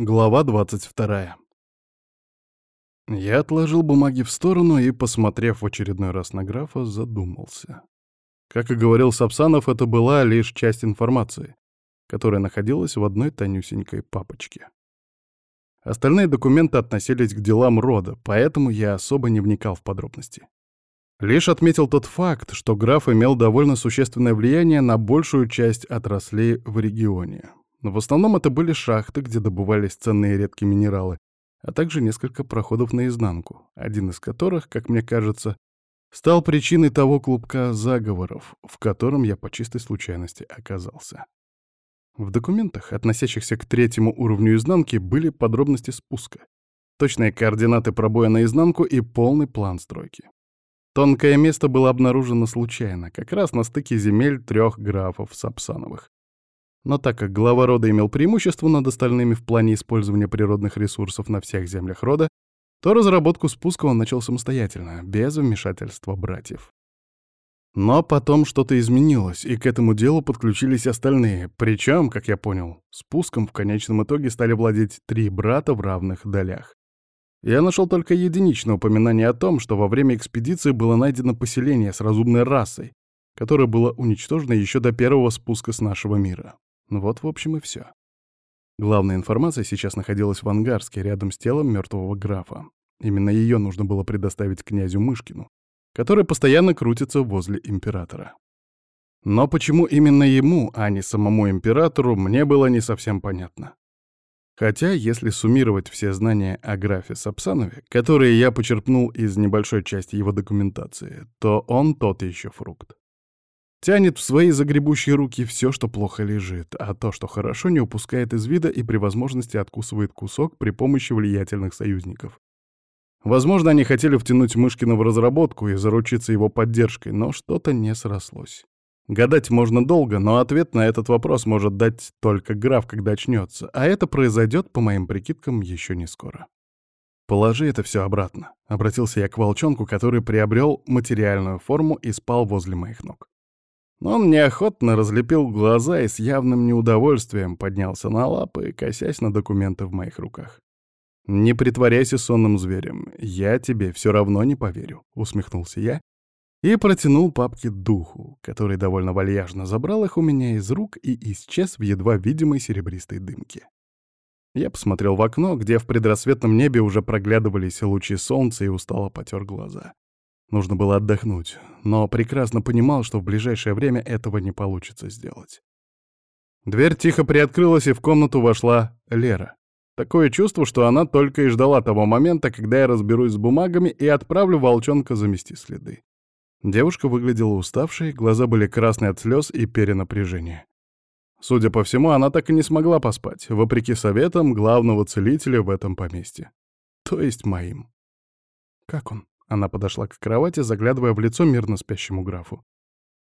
Глава 22. Я отложил бумаги в сторону и, посмотрев в очередной раз на графа, задумался. Как и говорил Сапсанов, это была лишь часть информации, которая находилась в одной тонюсенькой папочке. Остальные документы относились к делам рода, поэтому я особо не вникал в подробности. Лишь отметил тот факт, что граф имел довольно существенное влияние на большую часть отраслей в регионе, но в основном это были шахты, где добывались ценные редкие минералы, а также несколько проходов наизнанку, один из которых, как мне кажется, стал причиной того клубка заговоров, в котором я по чистой случайности оказался. В документах, относящихся к третьему уровню изнанки, были подробности спуска, точные координаты пробоя наизнанку и полный план стройки. Тонкое место было обнаружено случайно, как раз на стыке земель трех графов Сапсановых. Но так как глава рода имел преимущество над остальными в плане использования природных ресурсов на всех землях рода, то разработку спуска он начал самостоятельно, без вмешательства братьев. Но потом что-то изменилось, и к этому делу подключились остальные, причем, как я понял, спуском в конечном итоге стали владеть три брата в равных долях. Я нашел только единичное упоминание о том, что во время экспедиции было найдено поселение с разумной расой, которое было уничтожено еще до первого спуска с нашего мира. Ну вот, в общем, и все. Главная информация сейчас находилась в Ангарске, рядом с телом мертвого графа. Именно ее нужно было предоставить князю Мышкину, который постоянно крутится возле императора. Но почему именно ему, а не самому императору, мне было не совсем понятно. Хотя, если суммировать все знания о графе Сапсанове, которые я почерпнул из небольшой части его документации, то он тот еще фрукт. Тянет в свои загребущие руки все, что плохо лежит, а то, что хорошо, не упускает из вида и при возможности откусывает кусок при помощи влиятельных союзников. Возможно, они хотели втянуть Мышкина в разработку и заручиться его поддержкой, но что-то не срослось. Гадать можно долго, но ответ на этот вопрос может дать только граф, когда очнется, а это произойдет, по моим прикидкам, еще не скоро. «Положи это все обратно», — обратился я к волчонку, который приобрел материальную форму и спал возле моих ног. Он неохотно разлепил глаза и с явным неудовольствием поднялся на лапы, косясь на документы в моих руках. «Не притворяйся сонным зверем, я тебе все равно не поверю», — усмехнулся я и протянул папки духу, который довольно вальяжно забрал их у меня из рук и исчез в едва видимой серебристой дымке. Я посмотрел в окно, где в предрассветном небе уже проглядывались лучи солнца и устало потер глаза. Нужно было отдохнуть, но прекрасно понимал, что в ближайшее время этого не получится сделать. Дверь тихо приоткрылась, и в комнату вошла Лера. Такое чувство, что она только и ждала того момента, когда я разберусь с бумагами и отправлю волчонка замести следы. Девушка выглядела уставшей, глаза были красные от слез и перенапряжения. Судя по всему, она так и не смогла поспать, вопреки советам главного целителя в этом поместье. То есть моим. «Как он?» Она подошла к кровати, заглядывая в лицо мирно спящему графу.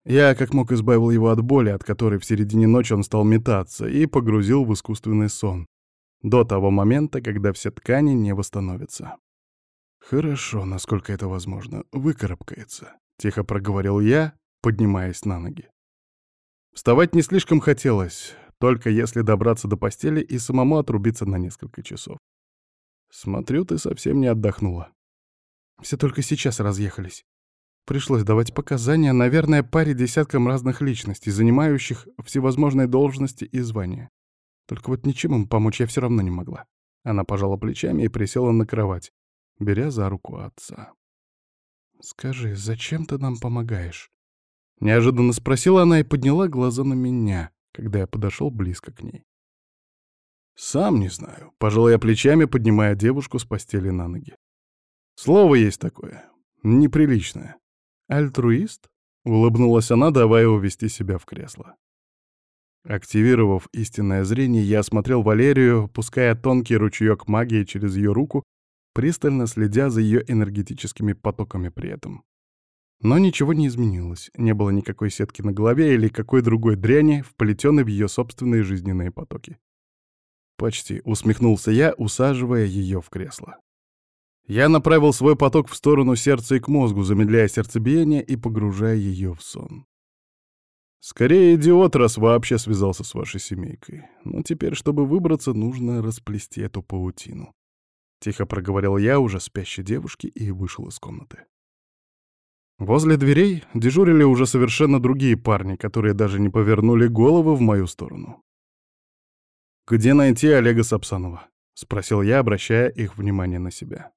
Я как мог избавил его от боли, от которой в середине ночи он стал метаться, и погрузил в искусственный сон. До того момента, когда все ткани не восстановятся. «Хорошо, насколько это возможно, выкарабкается», — тихо проговорил я, поднимаясь на ноги. Вставать не слишком хотелось, только если добраться до постели и самому отрубиться на несколько часов. Смотрю, ты совсем не отдохнула. Все только сейчас разъехались. Пришлось давать показания, наверное, паре десяткам разных личностей, занимающих всевозможные должности и звания. Только вот ничем им помочь я все равно не могла. Она пожала плечами и присела на кровать, беря за руку отца. «Скажи, зачем ты нам помогаешь?» Неожиданно спросила она и подняла глаза на меня, когда я подошел близко к ней. «Сам не знаю», — пожал я плечами, поднимая девушку с постели на ноги. Слово есть такое. Неприличное. Альтруист? Улыбнулась она, давая увести себя в кресло. Активировав истинное зрение, я осмотрел Валерию, пуская тонкий ручеек магии через ее руку, пристально следя за ее энергетическими потоками при этом. Но ничего не изменилось, не было никакой сетки на голове или какой другой дряни, вплетенной в ее собственные жизненные потоки. Почти усмехнулся я, усаживая ее в кресло. Я направил свой поток в сторону сердца и к мозгу, замедляя сердцебиение и погружая ее в сон. Скорее идиот, раз вообще связался с вашей семейкой. Но теперь, чтобы выбраться, нужно расплести эту паутину. Тихо проговорил я уже спящей девушке и вышел из комнаты. Возле дверей дежурили уже совершенно другие парни, которые даже не повернули головы в мою сторону. «Где найти Олега Сапсанова?» — спросил я, обращая их внимание на себя.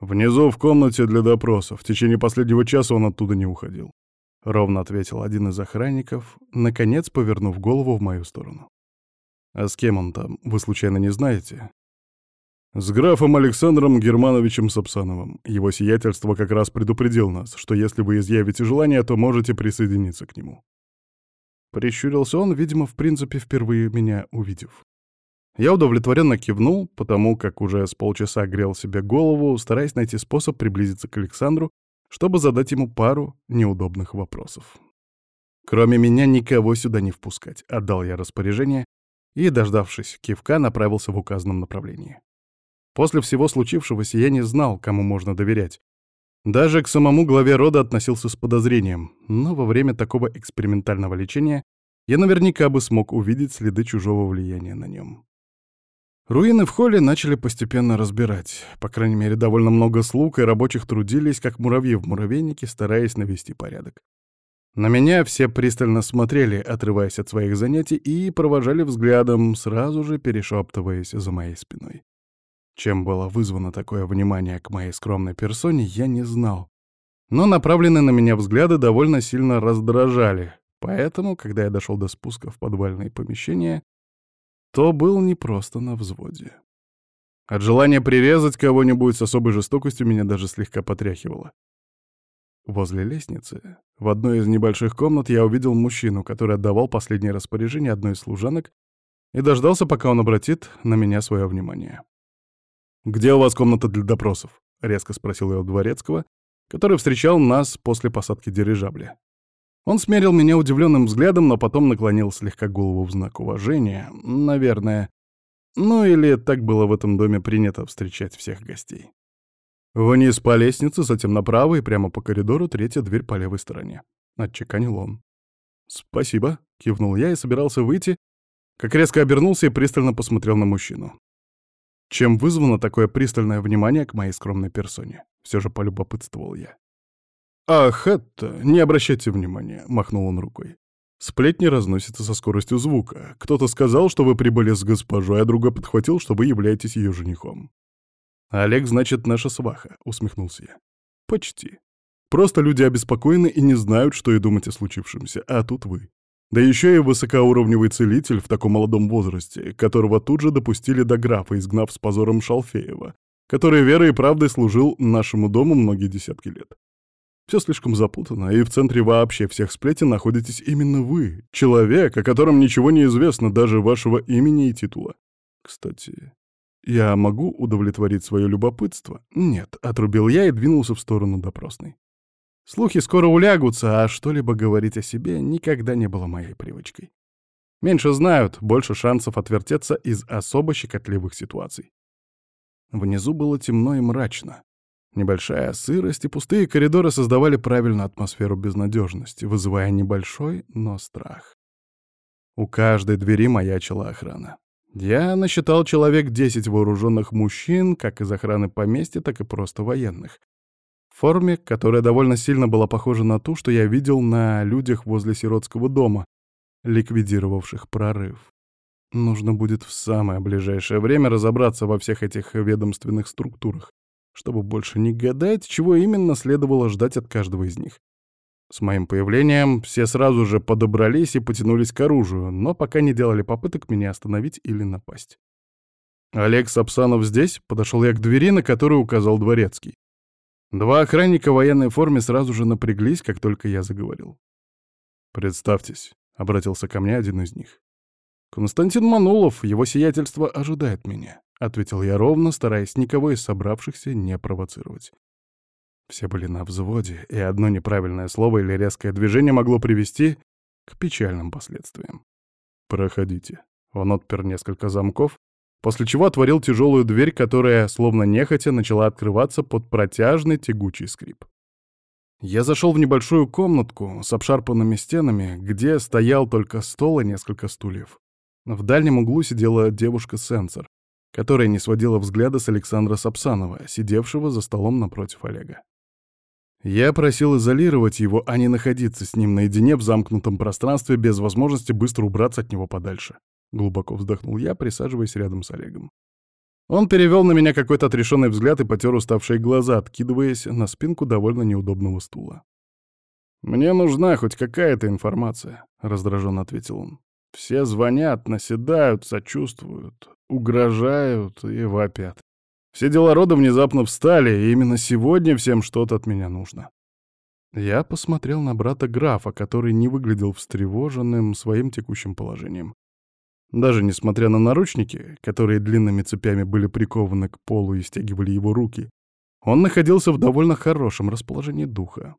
«Внизу в комнате для допроса. В течение последнего часа он оттуда не уходил», — ровно ответил один из охранников, наконец повернув голову в мою сторону. «А с кем он там, вы случайно не знаете?» «С графом Александром Германовичем Сапсановым. Его сиятельство как раз предупредил нас, что если вы изъявите желание, то можете присоединиться к нему». Прищурился он, видимо, в принципе, впервые меня увидев. Я удовлетворенно кивнул, потому как уже с полчаса грел себе голову, стараясь найти способ приблизиться к Александру, чтобы задать ему пару неудобных вопросов. Кроме меня никого сюда не впускать, отдал я распоряжение и, дождавшись кивка, направился в указанном направлении. После всего случившегося я не знал, кому можно доверять. Даже к самому главе рода относился с подозрением, но во время такого экспериментального лечения я наверняка бы смог увидеть следы чужого влияния на нем. Руины в холле начали постепенно разбирать. По крайней мере, довольно много слуг и рабочих трудились, как муравьи в муравейнике, стараясь навести порядок. На меня все пристально смотрели, отрываясь от своих занятий, и провожали взглядом, сразу же перешептываясь за моей спиной. Чем было вызвано такое внимание к моей скромной персоне, я не знал. Но направленные на меня взгляды довольно сильно раздражали, поэтому, когда я дошел до спуска в подвальные помещения, то был не просто на взводе. От желания прирезать кого-нибудь с особой жестокостью меня даже слегка потряхивало. Возле лестницы, в одной из небольших комнат, я увидел мужчину, который отдавал последнее распоряжение одной из служанок и дождался, пока он обратит на меня свое внимание. «Где у вас комната для допросов?» — резко спросил я у дворецкого, который встречал нас после посадки дирижабля. Он смерил меня удивленным взглядом, но потом наклонил слегка голову в знак уважения, наверное. Ну или так было в этом доме принято встречать всех гостей. Вниз по лестнице, затем направо и прямо по коридору, третья дверь по левой стороне. Отчеканил он. «Спасибо», — кивнул я и собирался выйти, как резко обернулся и пристально посмотрел на мужчину. Чем вызвано такое пристальное внимание к моей скромной персоне? Все же полюбопытствовал я. «Ах, это... Не обращайте внимания», — махнул он рукой. Сплетни разносятся со скоростью звука. Кто-то сказал, что вы прибыли с госпожой, а другой подхватил, что вы являетесь ее женихом. «Олег, значит, наша сваха», — усмехнулся я. «Почти. Просто люди обеспокоены и не знают, что и думать о случившемся, а тут вы. Да еще и высокоуровневый целитель в таком молодом возрасте, которого тут же допустили до графа, изгнав с позором Шалфеева, который верой и правдой служил нашему дому многие десятки лет. Все слишком запутано, и в центре вообще всех сплетен находитесь именно вы, человек, о котором ничего не известно, даже вашего имени и титула. Кстати, я могу удовлетворить свое любопытство? Нет, отрубил я и двинулся в сторону допросной. Слухи скоро улягутся, а что-либо говорить о себе никогда не было моей привычкой. Меньше знают, больше шансов отвертеться из особо щекотливых ситуаций. Внизу было темно и мрачно. Небольшая сырость и пустые коридоры создавали правильную атмосферу безнадежности, вызывая небольшой, но страх. У каждой двери маячила охрана. Я насчитал человек 10 вооруженных мужчин, как из охраны поместья, так и просто военных, форме, которая довольно сильно была похожа на ту, что я видел на людях возле сиротского дома, ликвидировавших прорыв. Нужно будет в самое ближайшее время разобраться во всех этих ведомственных структурах, чтобы больше не гадать, чего именно следовало ждать от каждого из них. С моим появлением все сразу же подобрались и потянулись к оружию, но пока не делали попыток меня остановить или напасть. «Олег Сапсанов здесь?» — подошел я к двери, на которую указал дворецкий. Два охранника в военной форме сразу же напряглись, как только я заговорил. «Представьтесь», — обратился ко мне один из них. «Константин Манулов, его сиятельство ожидает меня», — ответил я ровно, стараясь никого из собравшихся не провоцировать. Все были на взводе, и одно неправильное слово или резкое движение могло привести к печальным последствиям. «Проходите». Он отпер несколько замков, после чего отворил тяжелую дверь, которая, словно нехотя, начала открываться под протяжный тягучий скрип. Я зашел в небольшую комнатку с обшарпанными стенами, где стоял только стол и несколько стульев. В дальнем углу сидела девушка-сенсор, которая не сводила взгляда с Александра Сапсанова, сидевшего за столом напротив Олега. Я просил изолировать его, а не находиться с ним наедине в замкнутом пространстве без возможности быстро убраться от него подальше. Глубоко вздохнул я, присаживаясь рядом с Олегом. Он перевел на меня какой-то отрешенный взгляд и потер уставшие глаза, откидываясь на спинку довольно неудобного стула. «Мне нужна хоть какая-то информация», — раздраженно ответил он. «Все звонят, наседают, сочувствуют, угрожают и вопят. Все дела рода внезапно встали, и именно сегодня всем что-то от меня нужно». Я посмотрел на брата графа, который не выглядел встревоженным своим текущим положением. Даже несмотря на наручники, которые длинными цепями были прикованы к полу и стягивали его руки, он находился в довольно хорошем расположении духа.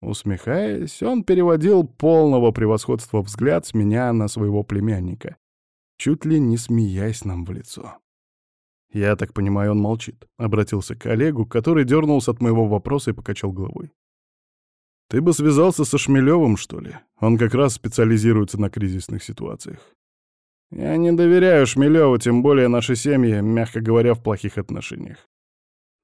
Усмехаясь, он переводил полного превосходства взгляд с меня на своего племянника, чуть ли не смеясь нам в лицо. «Я так понимаю, он молчит», — обратился к коллегу, который дернулся от моего вопроса и покачал головой. «Ты бы связался со Шмелевым, что ли? Он как раз специализируется на кризисных ситуациях. Я не доверяю Шмелеву, тем более нашей семье, мягко говоря, в плохих отношениях.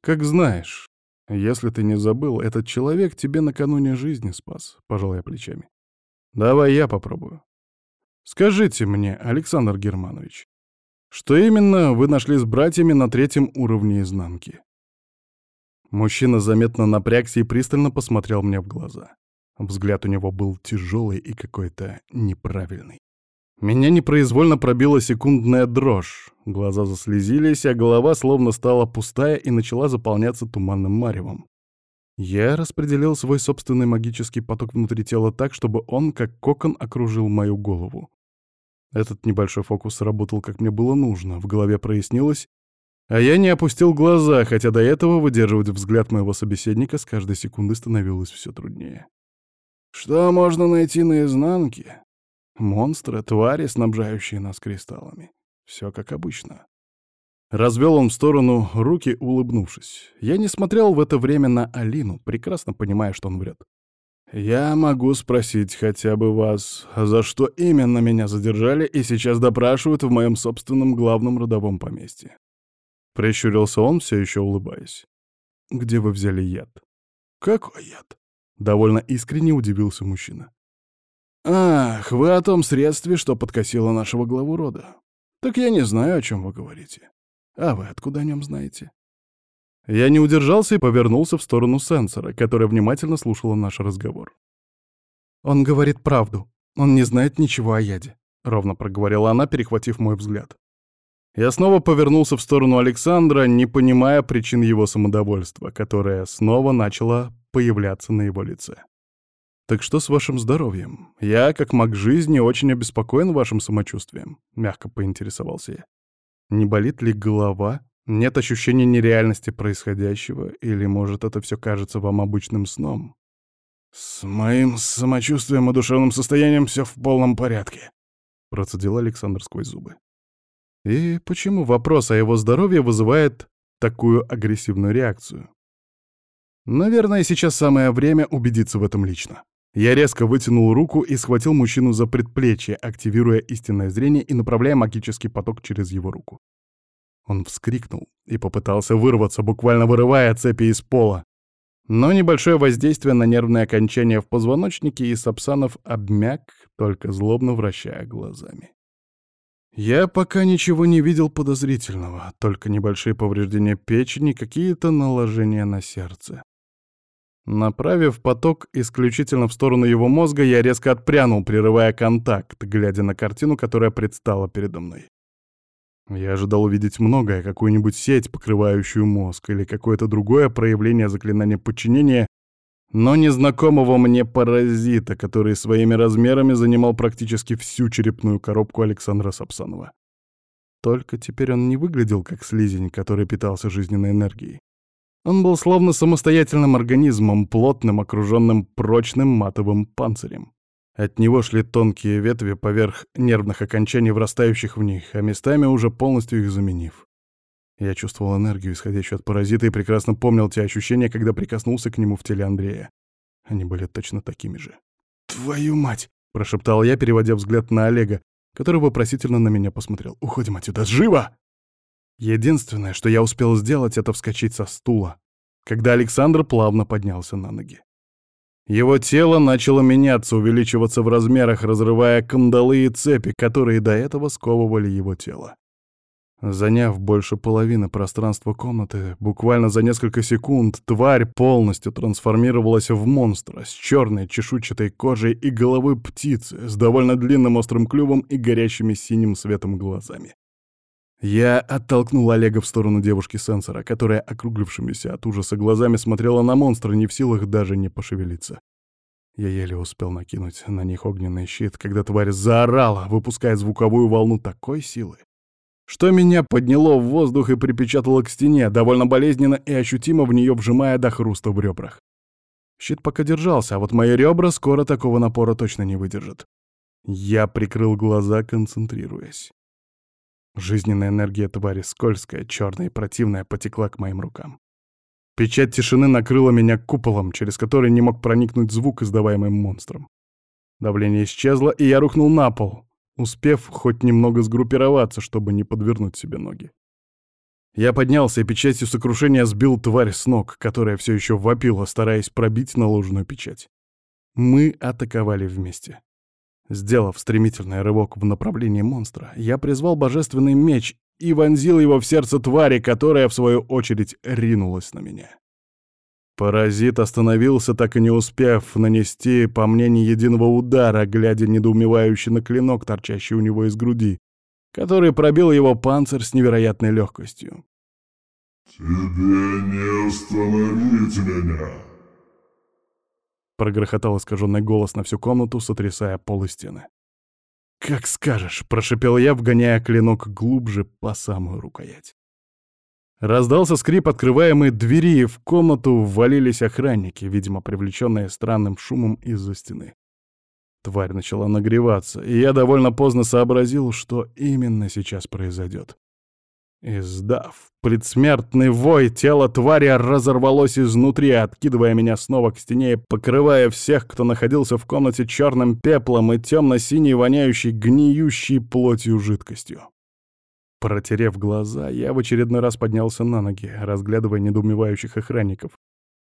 Как знаешь, если ты не забыл, этот человек тебе накануне жизни спас, пожал я плечами. Давай я попробую. Скажите мне, Александр Германович, что именно вы нашли с братьями на третьем уровне изнанки? Мужчина заметно напрягся и пристально посмотрел мне в глаза. Взгляд у него был тяжелый и какой-то неправильный. Меня непроизвольно пробила секундная дрожь. Глаза заслезились, а голова словно стала пустая и начала заполняться туманным маревом. Я распределил свой собственный магический поток внутри тела так, чтобы он, как кокон, окружил мою голову. Этот небольшой фокус работал, как мне было нужно, в голове прояснилось, а я не опустил глаза, хотя до этого выдерживать взгляд моего собеседника с каждой секунды становилось все труднее. «Что можно найти на изнанке?» Монстры, твари, снабжающие нас кристаллами. Все как обычно. Развел он в сторону руки, улыбнувшись. Я не смотрел в это время на Алину, прекрасно понимая, что он врет. «Я могу спросить хотя бы вас, за что именно меня задержали и сейчас допрашивают в моем собственном главном родовом поместье?» Прищурился он, все еще улыбаясь. «Где вы взяли яд?» «Какой яд?» Довольно искренне удивился мужчина. «Ах, вы о том средстве, что подкосило нашего главу рода. Так я не знаю, о чем вы говорите. А вы откуда о нем знаете?» Я не удержался и повернулся в сторону сенсора, которая внимательно слушала наш разговор. «Он говорит правду. Он не знает ничего о яде», — ровно проговорила она, перехватив мой взгляд. Я снова повернулся в сторону Александра, не понимая причин его самодовольства, которое снова начало появляться на его лице. «Так что с вашим здоровьем? Я, как маг жизни, очень обеспокоен вашим самочувствием», — мягко поинтересовался я. «Не болит ли голова? Нет ощущения нереальности происходящего? Или, может, это все кажется вам обычным сном?» «С моим самочувствием и душевным состоянием все в полном порядке», — процедил Александр сквозь зубы. «И почему вопрос о его здоровье вызывает такую агрессивную реакцию?» «Наверное, сейчас самое время убедиться в этом лично». Я резко вытянул руку и схватил мужчину за предплечье, активируя истинное зрение и направляя магический поток через его руку. Он вскрикнул и попытался вырваться, буквально вырывая цепи из пола. Но небольшое воздействие на нервные окончания в позвоночнике и Сапсанов обмяк, только злобно вращая глазами. Я пока ничего не видел подозрительного, только небольшие повреждения печени, какие-то наложения на сердце. Направив поток исключительно в сторону его мозга, я резко отпрянул, прерывая контакт, глядя на картину, которая предстала передо мной. Я ожидал увидеть многое, какую-нибудь сеть, покрывающую мозг, или какое-то другое проявление заклинания подчинения, но незнакомого мне паразита, который своими размерами занимал практически всю черепную коробку Александра Сапсанова. Только теперь он не выглядел как слизень, который питался жизненной энергией. Он был словно самостоятельным организмом, плотным, окруженным прочным матовым панцирем. От него шли тонкие ветви поверх нервных окончаний, врастающих в них, а местами уже полностью их заменив. Я чувствовал энергию, исходящую от паразита, и прекрасно помнил те ощущения, когда прикоснулся к нему в теле Андрея. Они были точно такими же. «Твою мать!» — прошептал я, переводя взгляд на Олега, который вопросительно на меня посмотрел. «Уходим отсюда! Живо!» Единственное, что я успел сделать, это вскочить со стула, когда Александр плавно поднялся на ноги. Его тело начало меняться, увеличиваться в размерах, разрывая кандалы и цепи, которые до этого сковывали его тело. Заняв больше половины пространства комнаты, буквально за несколько секунд тварь полностью трансформировалась в монстра с черной чешуйчатой кожей и головой птицы с довольно длинным острым клювом и горящими синим светом глазами. Я оттолкнул Олега в сторону девушки-сенсора, которая округлившимися от ужаса глазами смотрела на монстра, не в силах даже не пошевелиться. Я еле успел накинуть на них огненный щит, когда тварь заорала, выпуская звуковую волну такой силы, что меня подняло в воздух и припечатало к стене, довольно болезненно и ощутимо в нее вжимая до хруста в ребрах. Щит пока держался, а вот мои ребра скоро такого напора точно не выдержат. Я прикрыл глаза, концентрируясь. Жизненная энергия твари, скользкая, черная и противная, потекла к моим рукам. Печать тишины накрыла меня куполом, через который не мог проникнуть звук, издаваемый монстром. Давление исчезло, и я рухнул на пол, успев хоть немного сгруппироваться, чтобы не подвернуть себе ноги. Я поднялся и печатью сокрушения сбил тварь с ног, которая все еще вопила, стараясь пробить наложенную печать. Мы атаковали вместе. Сделав стремительный рывок в направлении монстра, я призвал божественный меч и вонзил его в сердце твари, которая, в свою очередь, ринулась на меня. Паразит остановился, так и не успев нанести по мне ни единого удара, глядя недоумевающе на клинок, торчащий у него из груди, который пробил его панцирь с невероятной легкостью. «Тебе не остановить меня!» Прогрохотал искаженный голос на всю комнату, сотрясая пол и стены. «Как скажешь», — прошипел я, вгоняя клинок глубже по самую рукоять. Раздался скрип открываемой двери, и в комнату ввалились охранники, видимо, привлеченные странным шумом из-за стены. Тварь начала нагреваться, и я довольно поздно сообразил, что именно сейчас произойдет. Издав предсмертный вой, тело твари разорвалось изнутри, откидывая меня снова к стене и покрывая всех, кто находился в комнате черным пеплом и темно-синей воняющей гниющей плотью жидкостью. Протерев глаза, я в очередной раз поднялся на ноги, разглядывая недоумевающих охранников.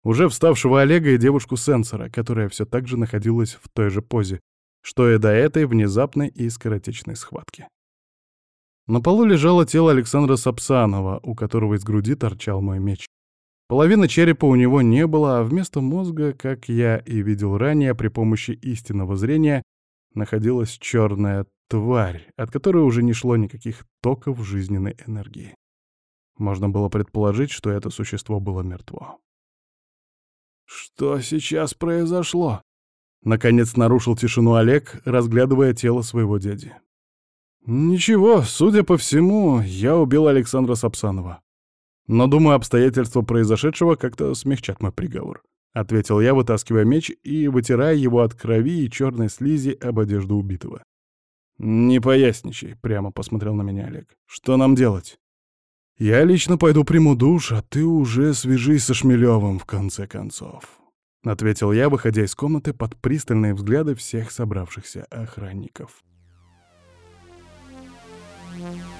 Уже вставшего Олега и девушку-сенсора, которая все так же находилась в той же позе, что и до этой внезапной и скоротечной схватки. На полу лежало тело Александра Сапсанова, у которого из груди торчал мой меч. Половины черепа у него не было, а вместо мозга, как я и видел ранее при помощи истинного зрения, находилась черная Тварь, от которой уже не шло никаких токов жизненной энергии. Можно было предположить, что это существо было мертво. «Что сейчас произошло?» Наконец нарушил тишину Олег, разглядывая тело своего дяди. «Ничего, судя по всему, я убил Александра Сапсанова. Но, думаю, обстоятельства произошедшего как-то смягчат мой приговор», — ответил я, вытаскивая меч и вытирая его от крови и черной слизи об одежду убитого. «Не поясничай», — прямо посмотрел на меня Олег. «Что нам делать?» «Я лично пойду приму душ, а ты уже свяжись со Шмелевым в конце концов», — ответил я, выходя из комнаты под пристальные взгляды всех собравшихся охранников. mm